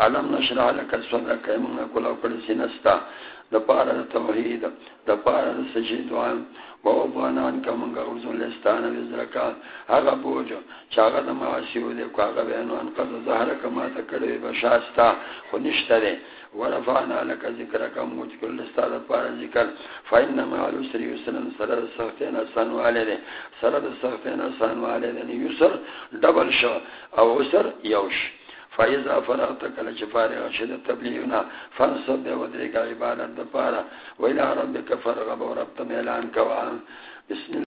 علم نشرح لك صدرك من كل وكل سنستا دپارا توحید دپارا سجید وان ووضعنا عنك من غرز لستان وزركا هغا بوجو چاگا دا معاسیو دے کو آغا بینو ان قد ظهرك ما تکڑوی بشاستا خونشتا دے ورفعنا لك ذکرك موت كل استاد پارا ذکر. فإنما الاسر يسرن سرد سختين اسان والے دے سرد سختين اسان والے دے یعنی یسر ڈبل شو او اسر یوش فائزہ فرغت کل چفارغ شد تبلیغنا فانصب دے ودرک عبادت دپارا ویلا ربک رب وربت اعلان کوان بسم